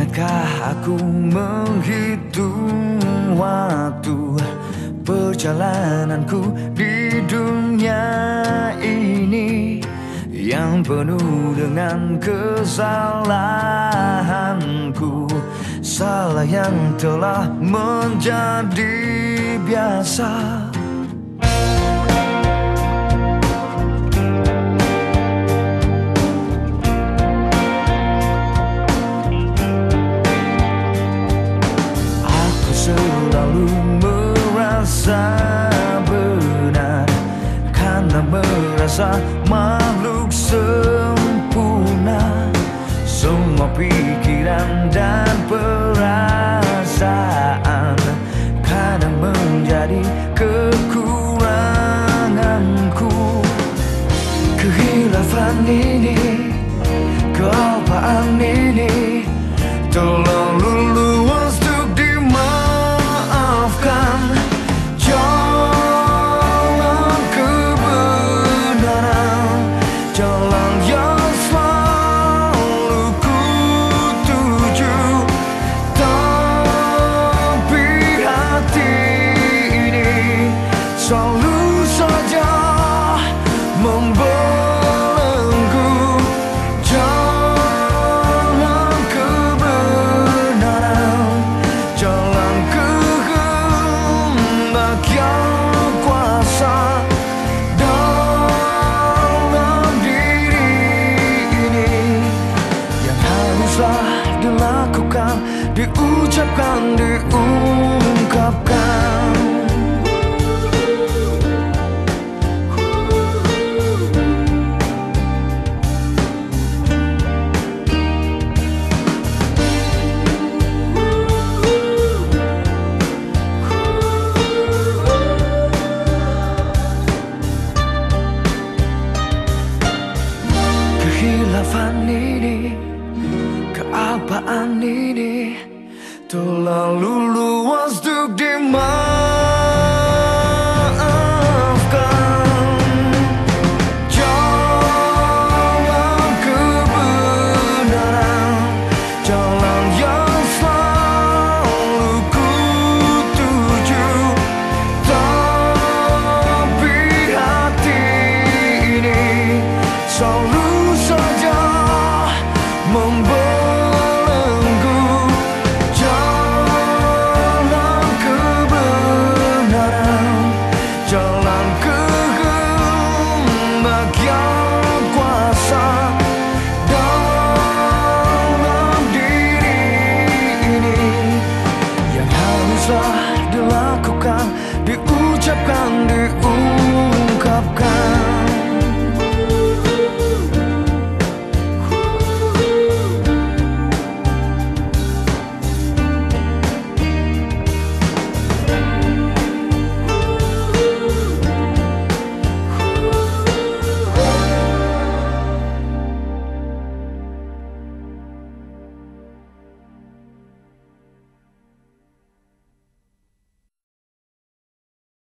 Ingatkah aku menghitung waktu Perjalananku di dunia ini Yang penuh dengan kesalahanku? Salah yang telah menjadi biasa selalu merasa benar Karena merasa makhluk sempurna. Semua pikiran dan perasaan Kadang menjadi kekuranganku. Kehilafan ini Kealpaan ini Terlalu Diucapkan, diungkapkan Kehilafan ini Kealpaan ini Terlalu luas untuk dimaafkan